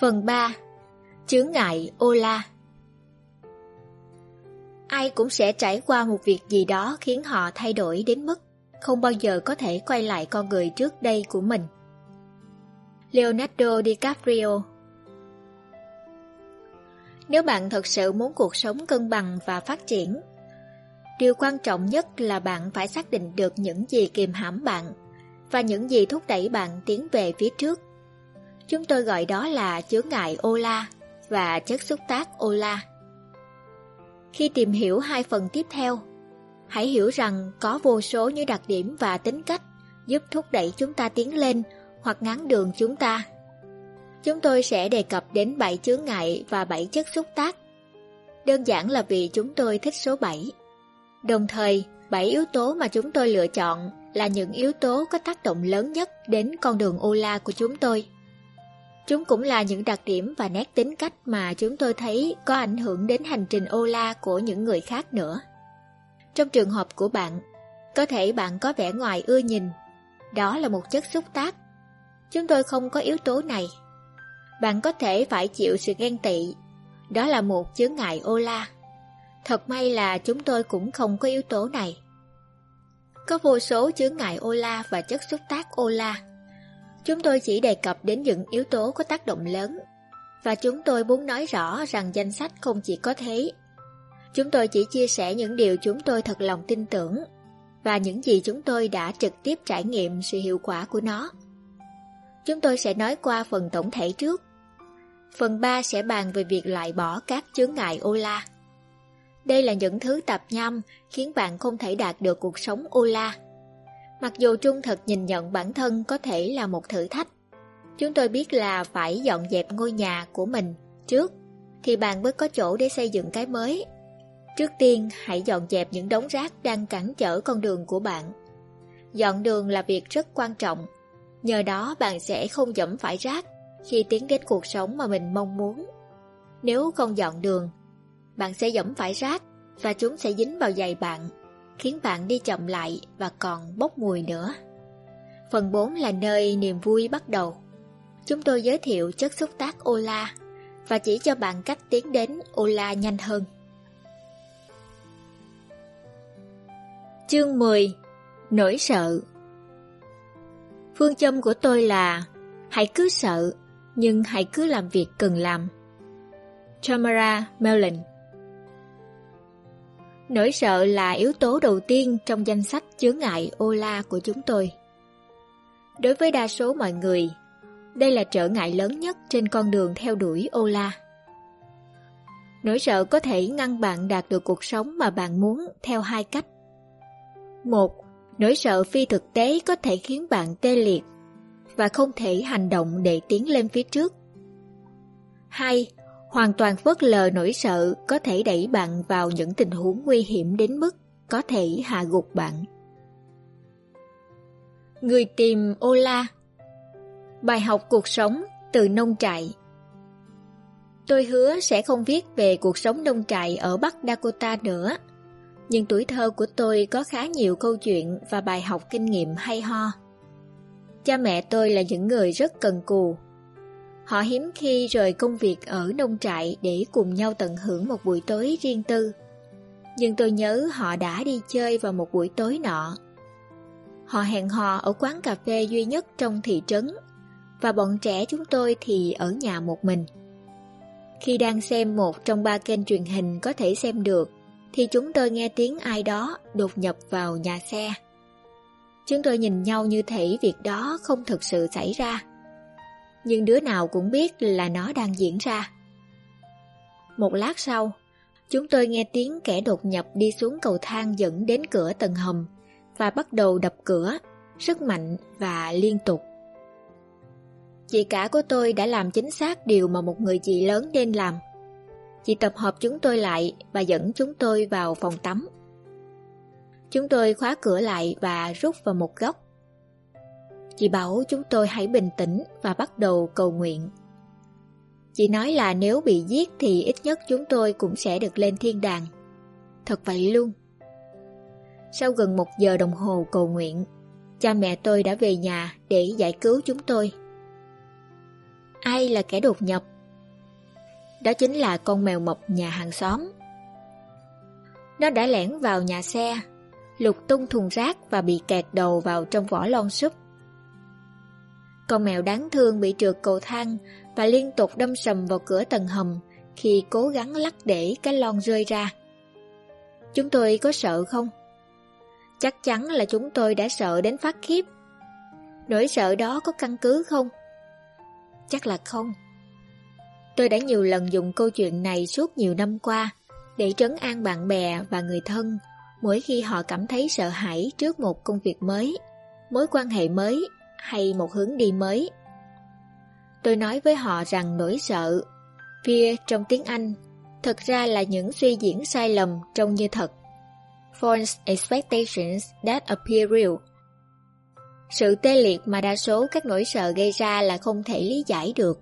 Phần 3 Chướng ngại Ola Ai cũng sẽ trải qua một việc gì đó khiến họ thay đổi đến mức không bao giờ có thể quay lại con người trước đây của mình. Leonardo DiCaprio Nếu bạn thật sự muốn cuộc sống cân bằng và phát triển, điều quan trọng nhất là bạn phải xác định được những gì kìm hãm bạn và những gì thúc đẩy bạn tiến về phía trước. Chúng tôi gọi đó là chướng ngại Ola và chất xúc tác Ola. Khi tìm hiểu hai phần tiếp theo, hãy hiểu rằng có vô số những đặc điểm và tính cách giúp thúc đẩy chúng ta tiến lên hoặc ngắn đường chúng ta. Chúng tôi sẽ đề cập đến 7 chướng ngại và 7 chất xúc tác. Đơn giản là vì chúng tôi thích số 7. Đồng thời, 7 yếu tố mà chúng tôi lựa chọn là những yếu tố có tác động lớn nhất đến con đường Ola của chúng tôi. Chúng cũng là những đặc điểm và nét tính cách mà chúng tôi thấy có ảnh hưởng đến hành trình Ola của những người khác nữa. Trong trường hợp của bạn, có thể bạn có vẻ ngoài ưa nhìn. Đó là một chất xúc tác. Chúng tôi không có yếu tố này. Bạn có thể phải chịu sự ghen tị. Đó là một chướng ngại Ola. Thật may là chúng tôi cũng không có yếu tố này. Có vô số chướng ngại Ola và chất xúc tác Ola. Chúng tôi chỉ đề cập đến những yếu tố có tác động lớn. Và chúng tôi muốn nói rõ rằng danh sách không chỉ có thế. Chúng tôi chỉ chia sẻ những điều chúng tôi thật lòng tin tưởng và những gì chúng tôi đã trực tiếp trải nghiệm sự hiệu quả của nó. Chúng tôi sẽ nói qua phần tổng thể trước. Phần 3 sẽ bàn về việc loại bỏ các chướng ngại Ola. Đây là những thứ tạp nham khiến bạn không thể đạt được cuộc sống Ola. Mặc dù trung thực nhìn nhận bản thân có thể là một thử thách, chúng tôi biết là phải dọn dẹp ngôi nhà của mình trước, thì bạn mới có chỗ để xây dựng cái mới. Trước tiên, hãy dọn dẹp những đống rác đang cản trở con đường của bạn. Dọn đường là việc rất quan trọng, nhờ đó bạn sẽ không dẫm phải rác khi tiến đến cuộc sống mà mình mong muốn. Nếu không dọn đường, bạn sẽ dẫm phải rác và chúng sẽ dính vào giày bạn khiến bạn đi chậm lại và còn bốc mùi nữa. Phần 4 là nơi niềm vui bắt đầu. Chúng tôi giới thiệu chất xúc tác Ola và chỉ cho bạn cách tiến đến Ola nhanh hơn. Chương 10 Nỗi sợ Phương châm của tôi là Hãy cứ sợ, nhưng hãy cứ làm việc cần làm. Tamara Mellon Nỗi sợ là yếu tố đầu tiên trong danh sách chướng ngại Ola của chúng tôi. Đối với đa số mọi người, đây là trở ngại lớn nhất trên con đường theo đuổi Ola. Nỗi sợ có thể ngăn bạn đạt được cuộc sống mà bạn muốn theo hai cách. Một, nỗi sợ phi thực tế có thể khiến bạn tê liệt và không thể hành động để tiến lên phía trước. Hai, hoàn toàn phớt lờ nỗi sợ có thể đẩy bạn vào những tình huống nguy hiểm đến mức có thể hạ gục bạn. Người tìm Ola Bài học cuộc sống từ nông trại Tôi hứa sẽ không viết về cuộc sống nông trại ở Bắc Dakota nữa, nhưng tuổi thơ của tôi có khá nhiều câu chuyện và bài học kinh nghiệm hay ho. Cha mẹ tôi là những người rất cần cù, Họ hiếm khi rời công việc ở nông trại để cùng nhau tận hưởng một buổi tối riêng tư. Nhưng tôi nhớ họ đã đi chơi vào một buổi tối nọ. Họ hẹn hò ở quán cà phê duy nhất trong thị trấn, và bọn trẻ chúng tôi thì ở nhà một mình. Khi đang xem một trong ba kênh truyền hình có thể xem được, thì chúng tôi nghe tiếng ai đó đột nhập vào nhà xe. Chúng tôi nhìn nhau như thể việc đó không thực sự xảy ra nhưng đứa nào cũng biết là nó đang diễn ra. Một lát sau, chúng tôi nghe tiếng kẻ đột nhập đi xuống cầu thang dẫn đến cửa tầng hầm và bắt đầu đập cửa, rất mạnh và liên tục. Chị cả của tôi đã làm chính xác điều mà một người chị lớn nên làm. Chị tập hợp chúng tôi lại và dẫn chúng tôi vào phòng tắm. Chúng tôi khóa cửa lại và rút vào một góc. Chị bảo chúng tôi hãy bình tĩnh và bắt đầu cầu nguyện. Chị nói là nếu bị giết thì ít nhất chúng tôi cũng sẽ được lên thiên đàng. Thật vậy luôn. Sau gần một giờ đồng hồ cầu nguyện, cha mẹ tôi đã về nhà để giải cứu chúng tôi. ai là kẻ đột nhập. Đó chính là con mèo mập nhà hàng xóm. Nó đã lẻn vào nhà xe, lục tung thùng rác và bị kẹt đầu vào trong vỏ lon súp. Con mèo đáng thương bị trượt cầu thang và liên tục đâm sầm vào cửa tầng hầm khi cố gắng lắc để cái lon rơi ra. Chúng tôi có sợ không? Chắc chắn là chúng tôi đã sợ đến phát khiếp. Nỗi sợ đó có căn cứ không? Chắc là không. Tôi đã nhiều lần dùng câu chuyện này suốt nhiều năm qua để trấn an bạn bè và người thân mỗi khi họ cảm thấy sợ hãi trước một công việc mới, mối quan hệ mới hay một hướng đi mới. Tôi nói với họ rằng nỗi sợ, fear trong tiếng Anh, thật ra là những suy diễn sai lầm trông như thật. False expectations that appear real. Sự tê liệt mà đa số các nỗi sợ gây ra là không thể lý giải được.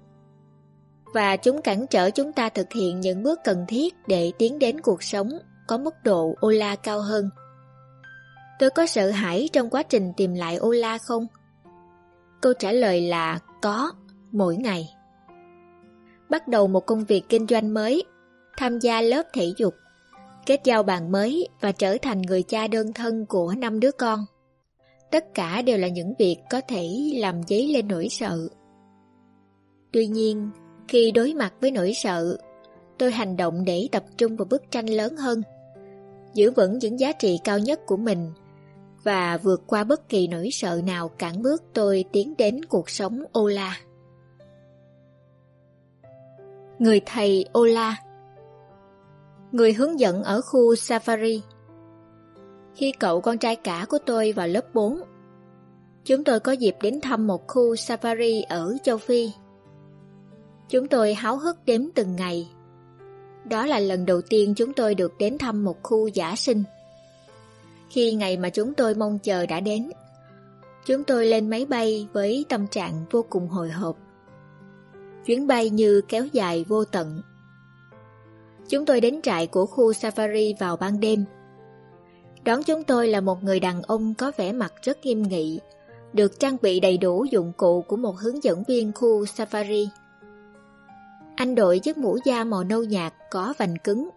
Và chúng cản trở chúng ta thực hiện những bước cần thiết để tiến đến cuộc sống có mức độ Ola cao hơn. Tôi có sợ hãi trong quá trình tìm lại Ola không? Câu trả lời là có, mỗi ngày. Bắt đầu một công việc kinh doanh mới, tham gia lớp thể dục, kết giao bạn mới và trở thành người cha đơn thân của năm đứa con. Tất cả đều là những việc có thể làm dấy lên nỗi sợ. Tuy nhiên, khi đối mặt với nỗi sợ, tôi hành động để tập trung vào bức tranh lớn hơn, giữ vững những giá trị cao nhất của mình và vượt qua bất kỳ nỗi sợ nào cản bước tôi tiến đến cuộc sống Ola. Người thầy Ola Người hướng dẫn ở khu Safari Khi cậu con trai cả của tôi vào lớp 4, chúng tôi có dịp đến thăm một khu Safari ở châu Phi. Chúng tôi háo hức đếm từng ngày. Đó là lần đầu tiên chúng tôi được đến thăm một khu giả sinh. Khi ngày mà chúng tôi mong chờ đã đến, chúng tôi lên máy bay với tâm trạng vô cùng hồi hộp. Chuyến bay như kéo dài vô tận. Chúng tôi đến trại của khu safari vào ban đêm. Đón chúng tôi là một người đàn ông có vẻ mặt rất nghiêm nghị, được trang bị đầy đủ dụng cụ của một hướng dẫn viên khu safari. Anh đội chiếc mũ da màu nâu nhạt có vành cứng,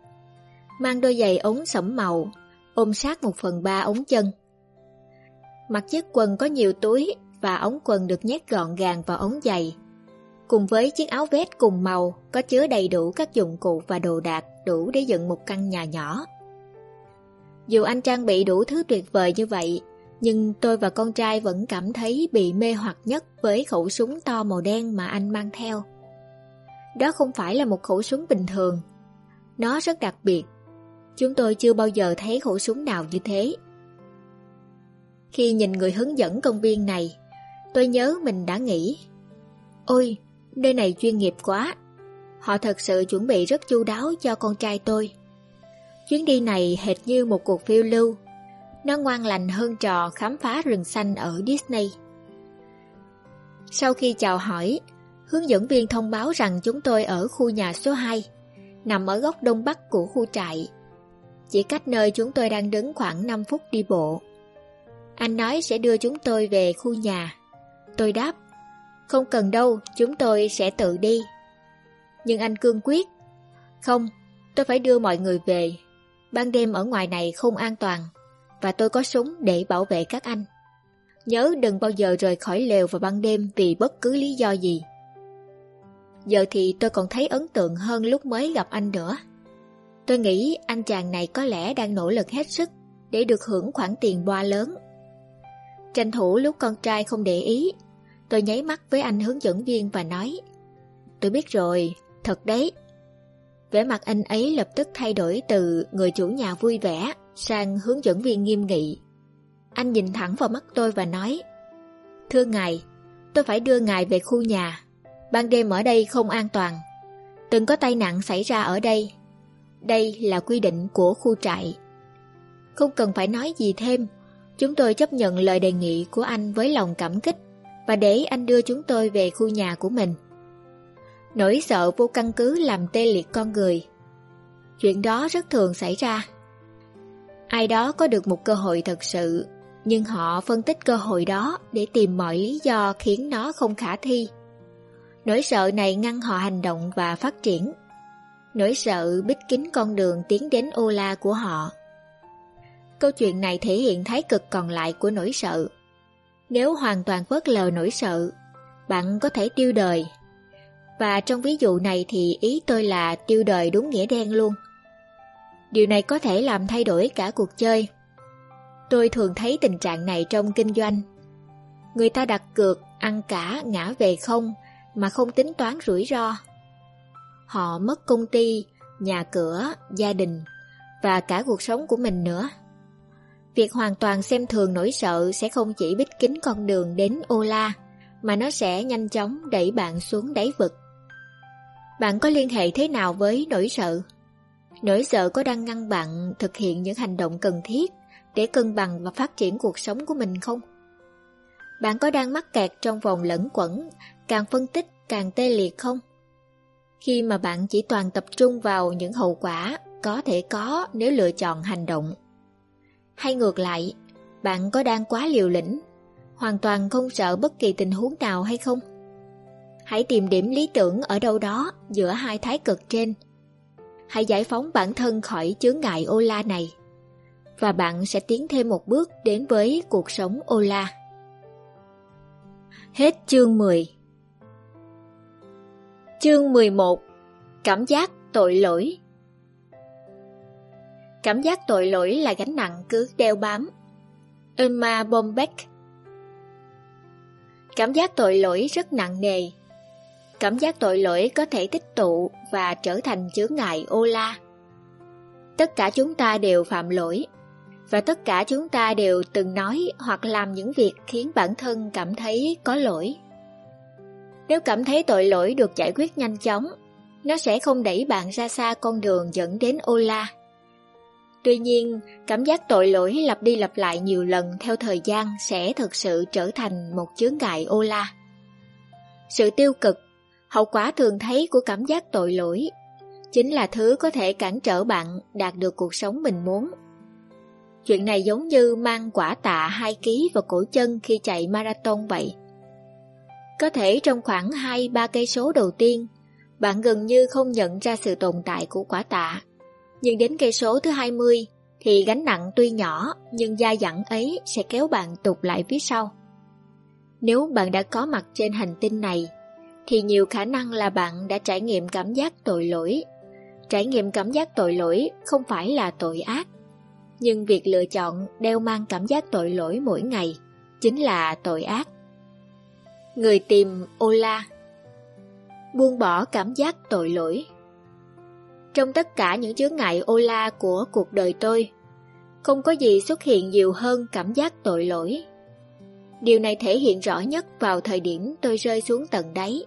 mang đôi giày ống sẫm màu ôm sát một phần ba ống chân. Mặc chiếc quần có nhiều túi và ống quần được nhét gọn gàng vào ống giày. Cùng với chiếc áo vest cùng màu có chứa đầy đủ các dụng cụ và đồ đạc đủ để dựng một căn nhà nhỏ. Dù anh trang bị đủ thứ tuyệt vời như vậy, nhưng tôi và con trai vẫn cảm thấy bị mê hoặc nhất với khẩu súng to màu đen mà anh mang theo. Đó không phải là một khẩu súng bình thường. Nó rất đặc biệt Chúng tôi chưa bao giờ thấy khẩu súng nào như thế. Khi nhìn người hướng dẫn công viên này, tôi nhớ mình đã nghĩ Ôi, nơi này chuyên nghiệp quá. Họ thật sự chuẩn bị rất chu đáo cho con trai tôi. Chuyến đi này hệt như một cuộc phiêu lưu. Nó ngoan lành hơn trò khám phá rừng xanh ở Disney. Sau khi chào hỏi, hướng dẫn viên thông báo rằng chúng tôi ở khu nhà số 2, nằm ở góc đông bắc của khu trại chỉ cách nơi chúng tôi đang đứng khoảng 5 phút đi bộ. Anh nói sẽ đưa chúng tôi về khu nhà. Tôi đáp, không cần đâu, chúng tôi sẽ tự đi. Nhưng anh cương quyết, không, tôi phải đưa mọi người về. Ban đêm ở ngoài này không an toàn, và tôi có súng để bảo vệ các anh. Nhớ đừng bao giờ rời khỏi lều vào ban đêm vì bất cứ lý do gì. Giờ thì tôi còn thấy ấn tượng hơn lúc mới gặp anh nữa. Tôi nghĩ anh chàng này có lẽ đang nỗ lực hết sức để được hưởng khoản tiền boa lớn. Tranh thủ lúc con trai không để ý, tôi nháy mắt với anh hướng dẫn viên và nói Tôi biết rồi, thật đấy. Vẻ mặt anh ấy lập tức thay đổi từ người chủ nhà vui vẻ sang hướng dẫn viên nghiêm nghị. Anh nhìn thẳng vào mắt tôi và nói Thưa ngài, tôi phải đưa ngài về khu nhà. Ban đêm ở đây không an toàn. Từng có tai nạn xảy ra ở đây đây là quy định của khu trại. Không cần phải nói gì thêm, chúng tôi chấp nhận lời đề nghị của anh với lòng cảm kích và để anh đưa chúng tôi về khu nhà của mình. Nỗi sợ vô căn cứ làm tê liệt con người. Chuyện đó rất thường xảy ra. Ai đó có được một cơ hội thật sự, nhưng họ phân tích cơ hội đó để tìm mọi lý do khiến nó không khả thi. Nỗi sợ này ngăn họ hành động và phát triển. Nỗi sợ bích kín con đường tiến đến ô la của họ. Câu chuyện này thể hiện thái cực còn lại của nỗi sợ. Nếu hoàn toàn phớt lờ nỗi sợ, bạn có thể tiêu đời. Và trong ví dụ này thì ý tôi là tiêu đời đúng nghĩa đen luôn. Điều này có thể làm thay đổi cả cuộc chơi. Tôi thường thấy tình trạng này trong kinh doanh. Người ta đặt cược, ăn cả, ngã về không mà không tính toán rủi ro. Họ mất công ty, nhà cửa, gia đình và cả cuộc sống của mình nữa. Việc hoàn toàn xem thường nỗi sợ sẽ không chỉ bích kín con đường đến ô la, mà nó sẽ nhanh chóng đẩy bạn xuống đáy vực. Bạn có liên hệ thế nào với nỗi sợ? Nỗi sợ có đang ngăn bạn thực hiện những hành động cần thiết để cân bằng và phát triển cuộc sống của mình không? Bạn có đang mắc kẹt trong vòng lẫn quẩn, càng phân tích càng tê liệt không? Khi mà bạn chỉ toàn tập trung vào những hậu quả có thể có nếu lựa chọn hành động. Hay ngược lại, bạn có đang quá liều lĩnh, hoàn toàn không sợ bất kỳ tình huống nào hay không? Hãy tìm điểm lý tưởng ở đâu đó giữa hai thái cực trên. Hãy giải phóng bản thân khỏi chướng ngại ô la này và bạn sẽ tiến thêm một bước đến với cuộc sống ô la. Hết chương 10 Chương 11 Cảm giác tội lỗi Cảm giác tội lỗi là gánh nặng cứ đeo bám. Emma Bombeck Cảm giác tội lỗi rất nặng nề. Cảm giác tội lỗi có thể tích tụ và trở thành chướng ngại ô la. Tất cả chúng ta đều phạm lỗi, và tất cả chúng ta đều từng nói hoặc làm những việc khiến bản thân cảm thấy có lỗi. Nếu cảm thấy tội lỗi được giải quyết nhanh chóng, nó sẽ không đẩy bạn ra xa con đường dẫn đến ô la. Tuy nhiên, cảm giác tội lỗi lặp đi lặp lại nhiều lần theo thời gian sẽ thực sự trở thành một chướng ngại ô la. Sự tiêu cực, hậu quả thường thấy của cảm giác tội lỗi chính là thứ có thể cản trở bạn đạt được cuộc sống mình muốn. Chuyện này giống như mang quả tạ 2 kg vào cổ chân khi chạy marathon vậy. Có thể trong khoảng 2-3 cây số đầu tiên, bạn gần như không nhận ra sự tồn tại của quả tạ nhưng đến cây số thứ 20 thì gánh nặng tuy nhỏ nhưng da dẳng ấy sẽ kéo bạn tụt lại phía sau. Nếu bạn đã có mặt trên hành tinh này, thì nhiều khả năng là bạn đã trải nghiệm cảm giác tội lỗi. Trải nghiệm cảm giác tội lỗi không phải là tội ác, nhưng việc lựa chọn đeo mang cảm giác tội lỗi mỗi ngày chính là tội ác. Người tìm Ola Buông bỏ cảm giác tội lỗi trong tất cả những chướng ngại Ola của cuộc đời tôi, không có gì xuất hiện nhiều hơn cảm giác tội lỗi. Điều này thể hiện rõ nhất vào thời điểm tôi rơi xuống tận đáy.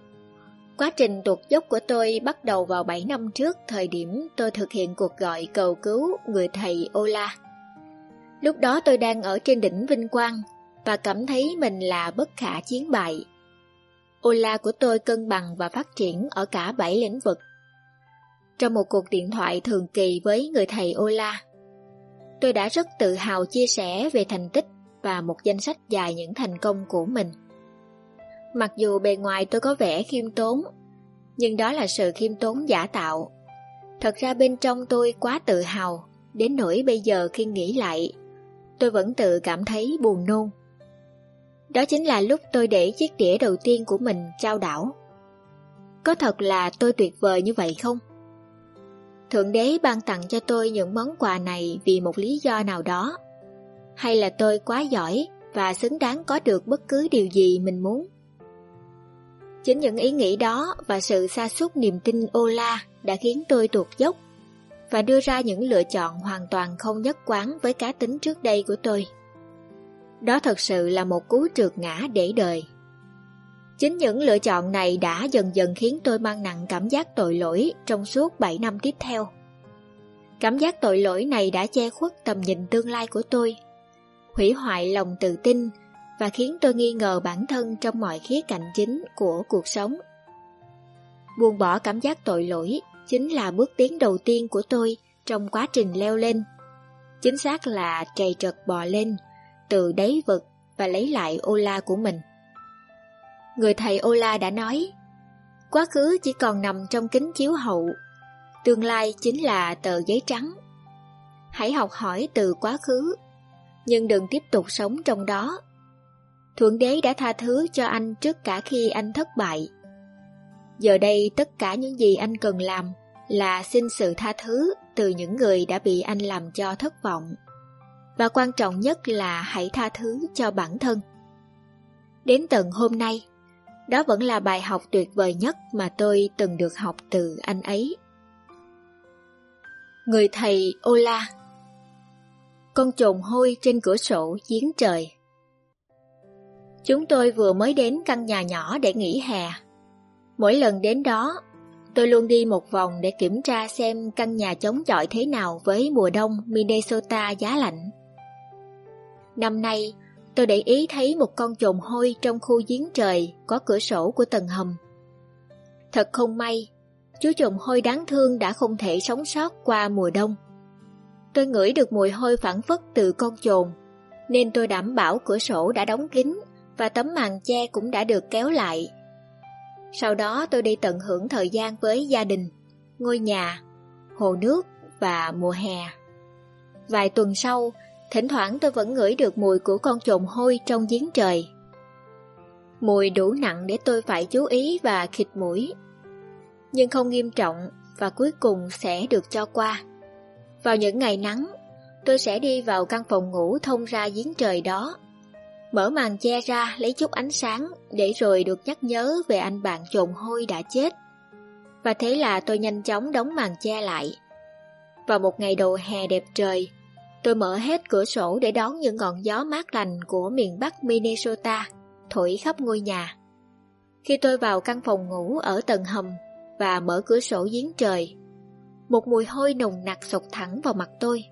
Quá trình tuột dốc của tôi bắt đầu vào 7 năm trước thời điểm tôi thực hiện cuộc gọi cầu cứu người thầy Ola. Lúc đó tôi đang ở trên đỉnh vinh quang và cảm thấy mình là bất khả chiến bại. Ola của tôi cân bằng và phát triển ở cả 7 lĩnh vực trong một cuộc điện thoại thường kỳ với người thầy Ola. Tôi đã rất tự hào chia sẻ về thành tích và một danh sách dài những thành công của mình. Mặc dù bề ngoài tôi có vẻ khiêm tốn, nhưng đó là sự khiêm tốn giả tạo. Thật ra bên trong tôi quá tự hào, đến nỗi bây giờ khi nghĩ lại, tôi vẫn tự cảm thấy buồn nôn. Đó chính là lúc tôi để chiếc đĩa đầu tiên của mình trao đảo. Có thật là tôi tuyệt vời như vậy không? Thượng đế ban tặng cho tôi những món quà này vì một lý do nào đó. Hay là tôi quá giỏi và xứng đáng có được bất cứ điều gì mình muốn. Chính những ý nghĩ đó và sự xa sút niềm tin ô la đã khiến tôi tuột dốc và đưa ra những lựa chọn hoàn toàn không nhất quán với cá tính trước đây của tôi. Đó thật sự là một cú trượt ngã để đời. Chính những lựa chọn này đã dần dần khiến tôi mang nặng cảm giác tội lỗi trong suốt 7 năm tiếp theo. Cảm giác tội lỗi này đã che khuất tầm nhìn tương lai của tôi, hủy hoại lòng tự tin và khiến tôi nghi ngờ bản thân trong mọi khía cạnh chính của cuộc sống. Buông bỏ cảm giác tội lỗi chính là bước tiến đầu tiên của tôi trong quá trình leo lên. Chính xác là trầy trật bò lên, từ đáy vực và lấy lại ô la của mình. Người thầy Ola đã nói, Quá khứ chỉ còn nằm trong kính chiếu hậu, tương lai chính là tờ giấy trắng. Hãy học hỏi từ quá khứ, nhưng đừng tiếp tục sống trong đó. Thượng đế đã tha thứ cho anh trước cả khi anh thất bại. Giờ đây tất cả những gì anh cần làm là xin sự tha thứ từ những người đã bị anh làm cho thất vọng. Và quan trọng nhất là hãy tha thứ cho bản thân. Đến tận hôm nay, đó vẫn là bài học tuyệt vời nhất mà tôi từng được học từ anh ấy. Người thầy Ola Con trồn hôi trên cửa sổ giếng trời Chúng tôi vừa mới đến căn nhà nhỏ để nghỉ hè. Mỗi lần đến đó, tôi luôn đi một vòng để kiểm tra xem căn nhà chống chọi thế nào với mùa đông Minnesota giá lạnh. Năm nay, tôi để ý thấy một con trồn hôi trong khu giếng trời có cửa sổ của tầng hầm. Thật không may, chú trồn hôi đáng thương đã không thể sống sót qua mùa đông. Tôi ngửi được mùi hôi phản phất từ con trồn, nên tôi đảm bảo cửa sổ đã đóng kín và tấm màn che cũng đã được kéo lại. Sau đó tôi đi tận hưởng thời gian với gia đình, ngôi nhà, hồ nước và mùa hè. Vài tuần sau, thỉnh thoảng tôi vẫn ngửi được mùi của con trồn hôi trong giếng trời. Mùi đủ nặng để tôi phải chú ý và khịt mũi. Nhưng không nghiêm trọng và cuối cùng sẽ được cho qua. Vào những ngày nắng, tôi sẽ đi vào căn phòng ngủ thông ra giếng trời đó Mở màn che ra lấy chút ánh sáng để rồi được nhắc nhớ về anh bạn trồn hôi đã chết. Và thế là tôi nhanh chóng đóng màn che lại. Vào một ngày đầu hè đẹp trời, tôi mở hết cửa sổ để đón những ngọn gió mát lành của miền Bắc Minnesota thổi khắp ngôi nhà. Khi tôi vào căn phòng ngủ ở tầng hầm và mở cửa sổ giếng trời, một mùi hôi nồng nặc sộc thẳng vào mặt tôi.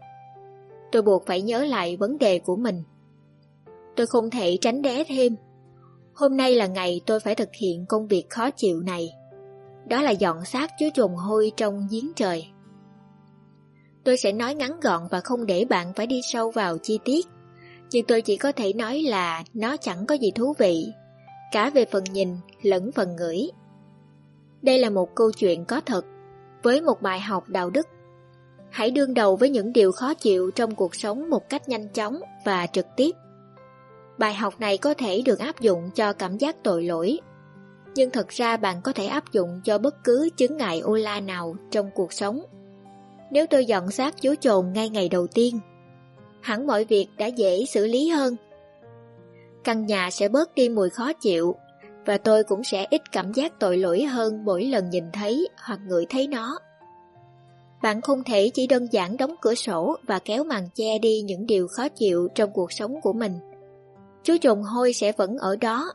Tôi buộc phải nhớ lại vấn đề của mình. Tôi không thể tránh né thêm. Hôm nay là ngày tôi phải thực hiện công việc khó chịu này. Đó là dọn xác chứa trùng hôi trong giếng trời. Tôi sẽ nói ngắn gọn và không để bạn phải đi sâu vào chi tiết. Nhưng tôi chỉ có thể nói là nó chẳng có gì thú vị, cả về phần nhìn lẫn phần ngửi. Đây là một câu chuyện có thật, với một bài học đạo đức. Hãy đương đầu với những điều khó chịu trong cuộc sống một cách nhanh chóng và trực tiếp. Bài học này có thể được áp dụng cho cảm giác tội lỗi, nhưng thật ra bạn có thể áp dụng cho bất cứ chứng ngại ô la nào trong cuộc sống. Nếu tôi dọn xác chú trồn ngay ngày đầu tiên, hẳn mọi việc đã dễ xử lý hơn. Căn nhà sẽ bớt đi mùi khó chịu, và tôi cũng sẽ ít cảm giác tội lỗi hơn mỗi lần nhìn thấy hoặc ngửi thấy nó. Bạn không thể chỉ đơn giản đóng cửa sổ và kéo màn che đi những điều khó chịu trong cuộc sống của mình chú trồn hôi sẽ vẫn ở đó.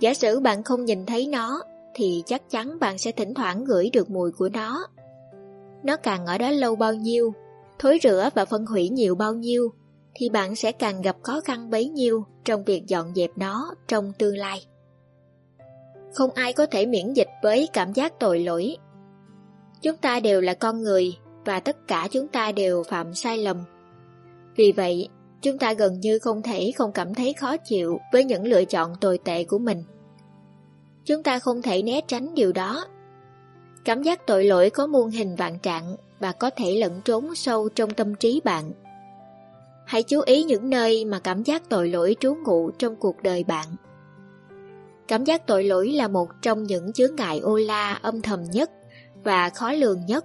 Giả sử bạn không nhìn thấy nó, thì chắc chắn bạn sẽ thỉnh thoảng ngửi được mùi của nó. Nó càng ở đó lâu bao nhiêu, thối rửa và phân hủy nhiều bao nhiêu, thì bạn sẽ càng gặp khó khăn bấy nhiêu trong việc dọn dẹp nó trong tương lai. Không ai có thể miễn dịch với cảm giác tội lỗi. Chúng ta đều là con người và tất cả chúng ta đều phạm sai lầm. Vì vậy, chúng ta gần như không thể không cảm thấy khó chịu với những lựa chọn tồi tệ của mình. Chúng ta không thể né tránh điều đó. Cảm giác tội lỗi có muôn hình vạn trạng và có thể lẫn trốn sâu trong tâm trí bạn. Hãy chú ý những nơi mà cảm giác tội lỗi trú ngụ trong cuộc đời bạn. Cảm giác tội lỗi là một trong những chướng ngại ô la âm thầm nhất và khó lường nhất.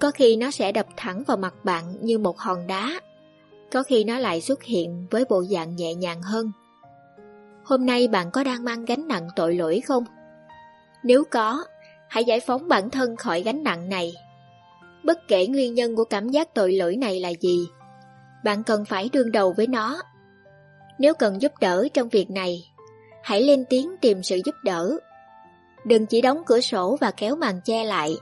Có khi nó sẽ đập thẳng vào mặt bạn như một hòn đá có khi nó lại xuất hiện với bộ dạng nhẹ nhàng hơn. Hôm nay bạn có đang mang gánh nặng tội lỗi không? Nếu có, hãy giải phóng bản thân khỏi gánh nặng này. Bất kể nguyên nhân của cảm giác tội lỗi này là gì, bạn cần phải đương đầu với nó. Nếu cần giúp đỡ trong việc này, hãy lên tiếng tìm sự giúp đỡ. Đừng chỉ đóng cửa sổ và kéo màn che lại.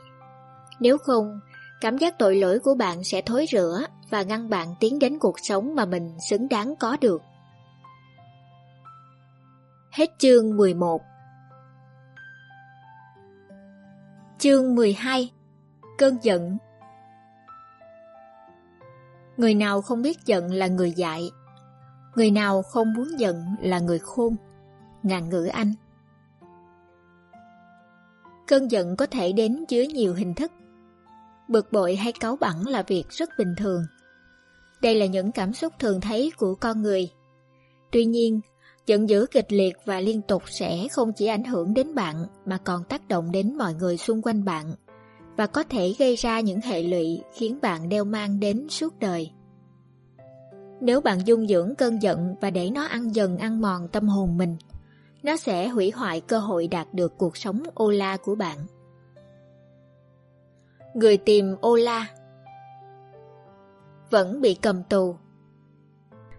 Nếu không, cảm giác tội lỗi của bạn sẽ thối rữa và ngăn bạn tiến đến cuộc sống mà mình xứng đáng có được. Hết chương 11 Chương 12 Cơn giận Người nào không biết giận là người dại Người nào không muốn giận là người khôn Ngạn ngữ Anh Cơn giận có thể đến dưới nhiều hình thức. Bực bội hay cáu bẳn là việc rất bình thường. Đây là những cảm xúc thường thấy của con người. Tuy nhiên, giận dữ kịch liệt và liên tục sẽ không chỉ ảnh hưởng đến bạn mà còn tác động đến mọi người xung quanh bạn và có thể gây ra những hệ lụy khiến bạn đeo mang đến suốt đời. Nếu bạn dung dưỡng cơn giận và để nó ăn dần ăn mòn tâm hồn mình, nó sẽ hủy hoại cơ hội đạt được cuộc sống ô la của bạn. Người tìm ô la Vẫn bị cầm tù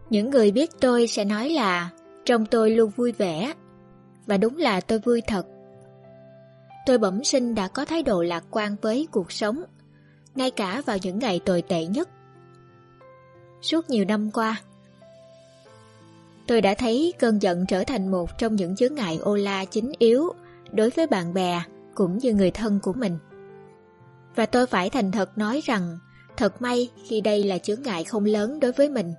Những người biết tôi sẽ nói là trong tôi luôn vui vẻ Và đúng là tôi vui thật Tôi bẩm sinh đã có thái độ lạc quan với cuộc sống, Ngay cả vào những ngày tồi tệ nhất Suốt nhiều năm qua, Tôi đã thấy cơn giận trở thành một trong những chướng ngại ô la chính yếu đối với bạn bè cũng như người thân của mình. Và tôi phải thành thật nói rằng, thật may khi đây là chướng ngại không lớn đối với mình.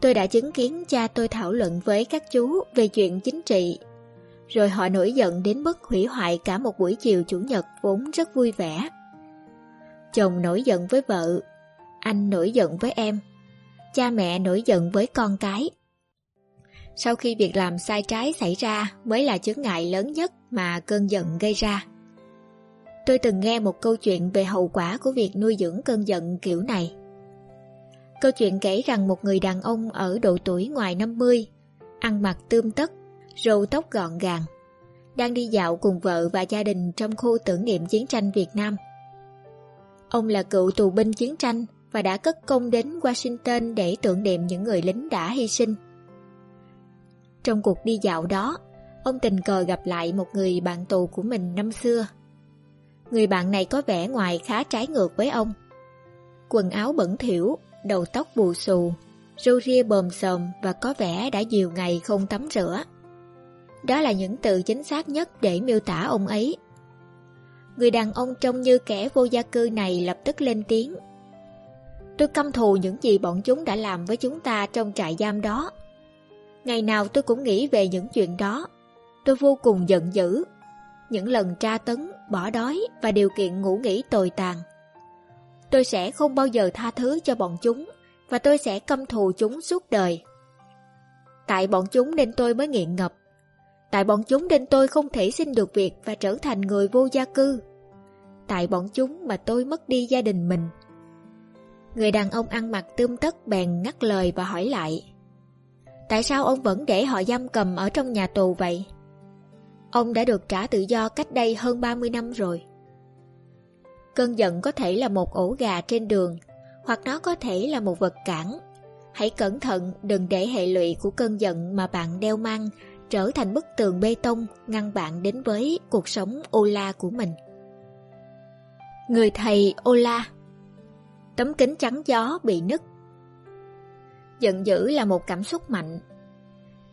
Tôi đã chứng kiến cha tôi thảo luận với các chú về chuyện chính trị, rồi họ nổi giận đến mức hủy hoại cả một buổi chiều chủ nhật vốn rất vui vẻ. Chồng nổi giận với vợ, anh nổi giận với em, cha mẹ nổi giận với con cái. Sau khi việc làm sai trái xảy ra mới là chướng ngại lớn nhất mà cơn giận gây ra. Tôi từng nghe một câu chuyện về hậu quả của việc nuôi dưỡng cơn giận kiểu này. Câu chuyện kể rằng một người đàn ông ở độ tuổi ngoài 50, ăn mặc tươm tất, râu tóc gọn gàng, đang đi dạo cùng vợ và gia đình trong khu tưởng niệm chiến tranh Việt Nam. Ông là cựu tù binh chiến tranh và đã cất công đến Washington để tưởng niệm những người lính đã hy sinh. Trong cuộc đi dạo đó, ông tình cờ gặp lại một người bạn tù của mình năm xưa. Người bạn này có vẻ ngoài khá trái ngược với ông. Quần áo bẩn thỉu, đầu tóc bù xù, râu ria bồm xồm và có vẻ đã nhiều ngày không tắm rửa. Đó là những từ chính xác nhất để miêu tả ông ấy. Người đàn ông trông như kẻ vô gia cư này lập tức lên tiếng. Tôi căm thù những gì bọn chúng đã làm với chúng ta trong trại giam đó. Ngày nào tôi cũng nghĩ về những chuyện đó. Tôi vô cùng giận dữ. Những lần tra tấn, bỏ đói và điều kiện ngủ nghỉ tồi tàn. Tôi sẽ không bao giờ tha thứ cho bọn chúng, và tôi sẽ căm thù chúng suốt đời. Tại bọn chúng nên tôi mới nghiện ngập. Tại bọn chúng nên tôi không thể xin được việc và trở thành người vô gia cư. Tại bọn chúng mà tôi mất đi gia đình mình. Người đàn ông ăn mặc tươm tất bèn ngắt lời và hỏi lại. Tại sao ông vẫn để họ giam cầm ở trong nhà tù vậy? Ông đã được trả tự do cách đây hơn 30 năm rồi. Cơn giận có thể là một ổ gà trên đường, hoặc nó có thể là một vật cản. Hãy cẩn thận đừng để hệ lụy của cơn giận mà bạn đeo mang trở thành bức tường bê tông ngăn bạn đến với cuộc sống ô la của mình. Người thầy ô la Tấm kính trắng gió bị nứt Giận dữ là một cảm xúc mạnh.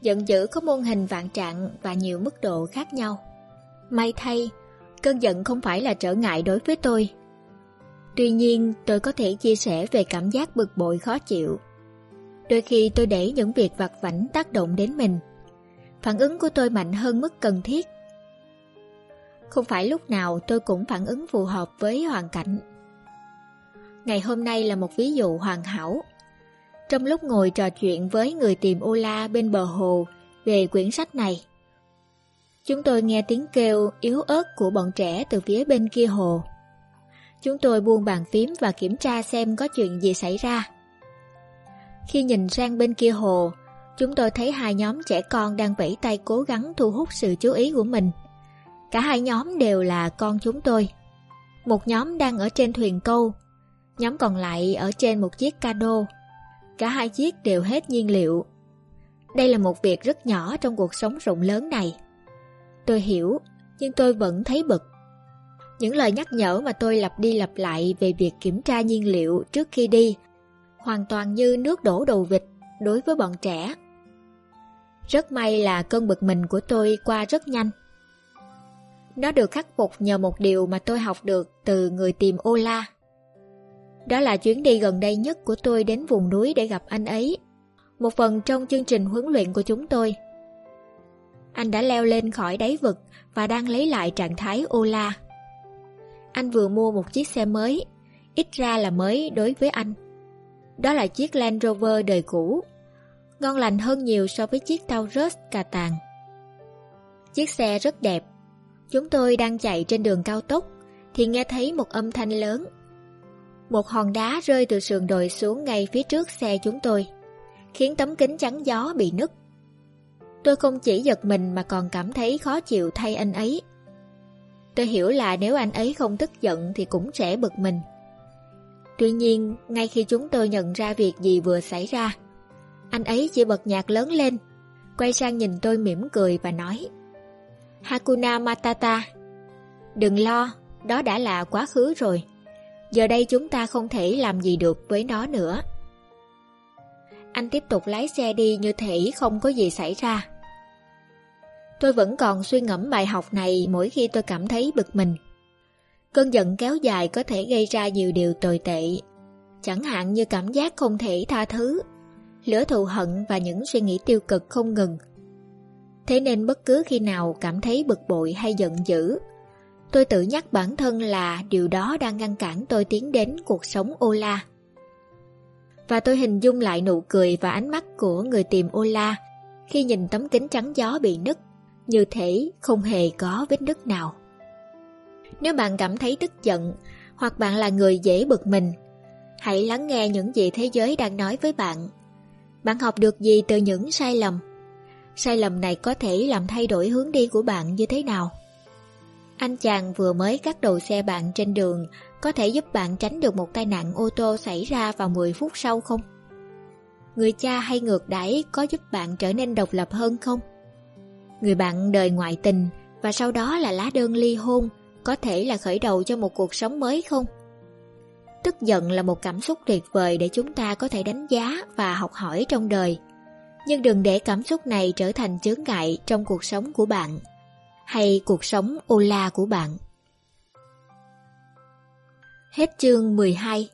Giận dữ có môn hình vạn trạng và nhiều mức độ khác nhau. May thay, cơn giận không phải là trở ngại đối với tôi. Tuy nhiên, tôi có thể chia sẻ về cảm giác bực bội khó chịu. Đôi khi tôi để những việc vặt vảnh tác động đến mình. Phản ứng của tôi mạnh hơn mức cần thiết. Không phải lúc nào tôi cũng phản ứng phù hợp với hoàn cảnh. Ngày hôm nay là một ví dụ hoàn hảo trong lúc ngồi trò chuyện với người tìm Ola bên bờ hồ về quyển sách này. Chúng tôi nghe tiếng kêu yếu ớt của bọn trẻ từ phía bên kia hồ. Chúng tôi buông bàn phím và kiểm tra xem có chuyện gì xảy ra. Khi nhìn sang bên kia hồ, chúng tôi thấy hai nhóm trẻ con đang vẫy tay cố gắng thu hút sự chú ý của mình. Cả hai nhóm đều là con chúng tôi. Một nhóm đang ở trên thuyền câu, nhóm còn lại ở trên một chiếc cano Cả hai chiếc đều hết nhiên liệu. Đây là một việc rất nhỏ trong cuộc sống rộng lớn này. Tôi hiểu, nhưng tôi vẫn thấy bực. Những lời nhắc nhở mà tôi lặp đi lặp lại về việc kiểm tra nhiên liệu trước khi đi hoàn toàn như nước đổ đầu vịt đối với bọn trẻ. Rất may là cơn bực mình của tôi qua rất nhanh. Nó được khắc phục nhờ một điều mà tôi học được từ người tìm Ola. Đó là chuyến đi gần đây nhất của tôi đến vùng núi để gặp anh ấy. Một phần trong chương trình huấn luyện của chúng tôi. Anh đã leo lên khỏi đáy vực và đang lấy lại trạng thái ô la. Anh vừa mua một chiếc xe mới, ít ra là mới đối với anh. Đó là chiếc Land Rover đời cũ, ngon lành hơn nhiều so với chiếc Taurus cà tàng. Chiếc xe rất đẹp. Chúng tôi đang chạy trên đường cao tốc thì nghe thấy một âm thanh lớn. Một hòn đá rơi từ sườn đồi xuống ngay phía trước xe chúng tôi, khiến tấm kính chắn gió bị nứt. Tôi không chỉ giật mình mà còn cảm thấy khó chịu thay anh ấy. Tôi hiểu là nếu anh ấy không tức giận thì cũng sẽ bực mình. Tuy nhiên, ngay khi chúng tôi nhận ra việc gì vừa xảy ra, anh ấy chỉ bật nhạc lớn lên, quay sang nhìn tôi mỉm cười và nói Hakuna Matata Đừng lo, đó đã là quá khứ rồi. Giờ đây chúng ta không thể làm gì được với nó nữa. Anh tiếp tục lái xe đi như thể không có gì xảy ra. Tôi vẫn còn suy ngẫm bài học này mỗi khi tôi cảm thấy bực mình. Cơn giận kéo dài có thể gây ra nhiều điều tồi tệ, chẳng hạn như cảm giác không thể tha thứ, lửa thù hận và những suy nghĩ tiêu cực không ngừng. Thế nên bất cứ khi nào cảm thấy bực bội hay giận dữ, tôi tự nhắc bản thân là điều đó đang ngăn cản tôi tiến đến cuộc sống ô la. Và tôi hình dung lại nụ cười và ánh mắt của người tìm ô la khi nhìn tấm kính trắng gió bị nứt, như thể không hề có vết nứt nào. Nếu bạn cảm thấy tức giận hoặc bạn là người dễ bực mình, hãy lắng nghe những gì thế giới đang nói với bạn. Bạn học được gì từ những sai lầm? Sai lầm này có thể làm thay đổi hướng đi của bạn như thế nào? Anh chàng vừa mới cắt đầu xe bạn trên đường có thể giúp bạn tránh được một tai nạn ô tô xảy ra vào 10 phút sau không? Người cha hay ngược đãi có giúp bạn trở nên độc lập hơn không? Người bạn đời ngoại tình và sau đó là lá đơn ly hôn có thể là khởi đầu cho một cuộc sống mới không? Tức giận là một cảm xúc tuyệt vời để chúng ta có thể đánh giá và học hỏi trong đời. Nhưng đừng để cảm xúc này trở thành chướng ngại trong cuộc sống của bạn hay cuộc sống ô la của bạn. Hết chương 12